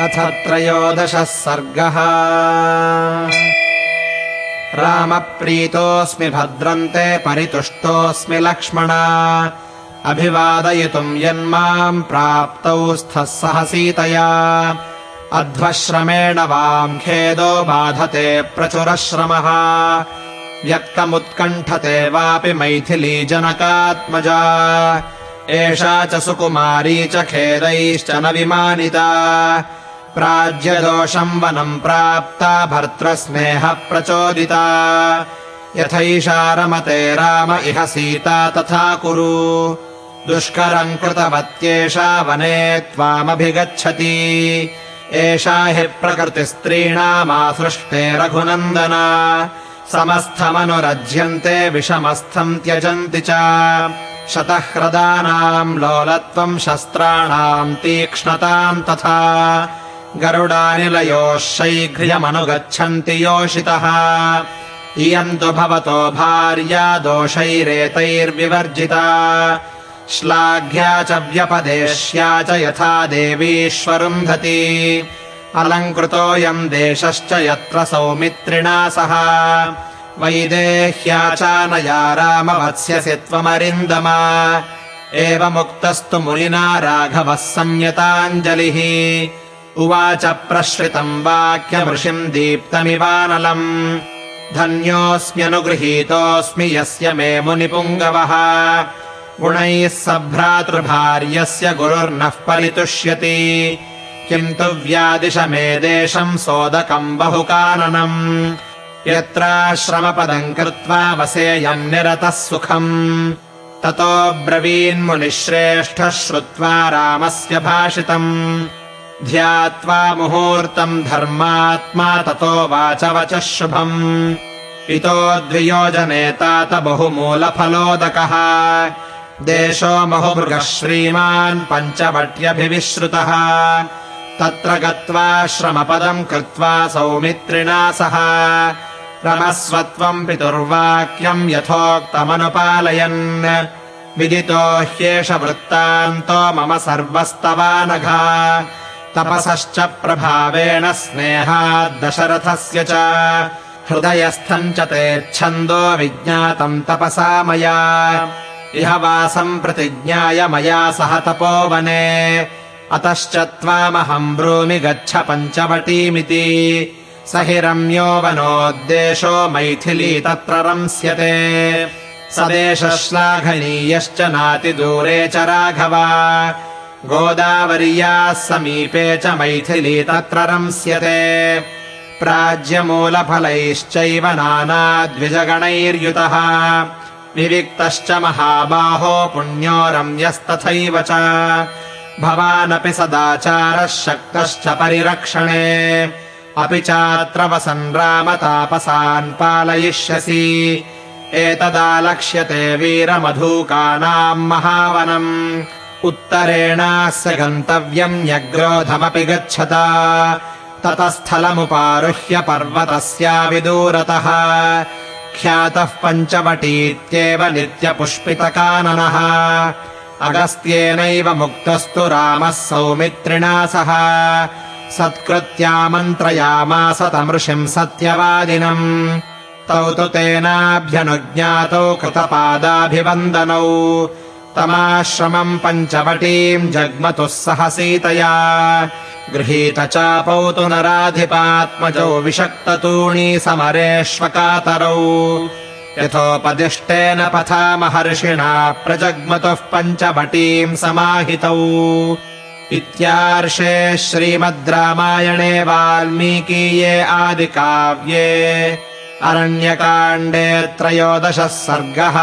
अथ त्रयोदशः सर्गः। रामप्रीतोऽस्मि भद्रन्ते परितुष्टोऽस्मि लक्ष्मणा। अभिवादयितुम् यन्माम् प्राप्तौ स्थः सह सीतया अध्वश्रमेण वाम् खेदो बाधते प्रचुरश्रमः। व्यक्तमुत्कण्ठते वापि मैथिली जनकात्मजा एषा च सुकुमारी च खेदैश्च न विमानिता प्राज्यदोषम् वनम् प्राप्ता भर्तृस्नेहः प्रचोदिता। यथैषा रमते राम इह सीता तथा कुरु। दुष्करम् कृतवत्येषा वने त्वामभिगच्छति। एषा हि प्रकृतिस्त्रीणामासृष्टे रघुनन्दना। समस्थमनुरज्यन्ते विषमस्थम् त्यजन्ति च। शतह्रदानाम् लोलत्वम् शस्त्राणाम् तीक्ष्णताम् तथा गरुडानिलयोः शैघ्र्यमनुगच्छन्ति योषितः। इयम् तु भवतो भार्या दोषैरेतैर्विवर्जिता। श्लाघ्या च व्यपदेश्या च यथा देवीश्वरुन्धति अलङ्कृतोऽयम् देशश्च यत्र सौमित्रिणा सह। वैदेह्या चानया रामवत्स्यसि त्वमरिन्दम। एवमुक्तस्तु मुनिना राघवः संयताञ्जलिः उवाच प्रश्रितम् वाक्यमृषिम् दीप्तमिवानलम्। धन्योऽस्म्यनुगृहीतोऽस्मि यस्य मे मुनिपुङ्गवः। गुणैः सभ्रातृभार्यस्य गुरुर्नः परितुष्यति। किम् तु व्यादिश मे देशम् सोदकम् बहुकाननम्। यत्राश्रमपदम् कृत्वा वसेयम् निरतः सुखम्। ततो ब्रवीन्मुनिश्रेष्ठः श्रुत्वा रामस्य भाषितम् ध्यात्वा मुहूर्तम् धर्मात्मा ततो वाच वचः शुभम्। इतो द्वियोजने तात बहुमूलफलोदकः। देशो बहुमृगः श्रीमान् पञ्चवट्यभिविश्रुतः। तत्र गत्वा श्रमपदम् कृत्वा सौमित्रिणा सह। रमस्वत्वम् पितुर्वाक्यम् यथोक्तमनुपालयन्। विदितो ह्येष वृत्तान्तो मम सर्वस्तवानघा तपसश्च प्रभावेण स्नेहाद्दशरथस्य च। हृदयस्थम् च तेच्छन्दो विज्ञातम् तपसा मया। इह वासम् प्रतिज्ञाय मया सह तपोवने अतश्च त्वामहम् ब्रूमि गच्छ पञ्चवटीमिति। स हि रम्यो वनोद्देशो मैथिली तत्र रंस्यते। स देशश्लाघनीयश्च नातिदूरे च राघव गोदावर्याः समीपे च मैथिली तत्र रंस्यते। प्राज्यमूलफलैश्चैव नानाद्विजगणैर्युतः। विविक्तश्च महाबाहो पुण्यो रम्यस्तथैव च। भवानपि सदाचारः शक्तश्च परिरक्षणे। अपि चात्र वसन् रामतापसान् पालयिष्यसि। एतदालक्ष्यते वीरमधूकानाम् महावनम् उत्तरेणास्य गन्तव्यम् न्यग्रोधमपि गच्छता। ततस्थलमुपारुह्य पर्वतस्याविदूरतः। ख्यातः पञ्चवटीत्येव नित्यपुष्पितकाननः। अगस्त्येनैव मुक्तस्तु रामः सौमित्रिणा सह। सत्कृत्यामन्त्रयामास तमृषिम् सत्यवादिनम्। तौ तु तेनाभ्यनुज्ञातौ कृतपादाभिवन्दनौ तमाश्रमम् पञ्चवटीम् जग्मतुः सह सीतया गृहीतचापौ तु नराधिपात्मजौ विषक्ततूणी समरेष्वकातरौ। यथोपदिष्टेन पथा महर्षिणा प्रजग्मतुः पञ्चवटीम् समाहितौ। इत्यार्षे श्रीमद् रामायणे वाल्मीकीये आदिकाव्ये अरण्यकाण्डे त्रयोदशः सर्गः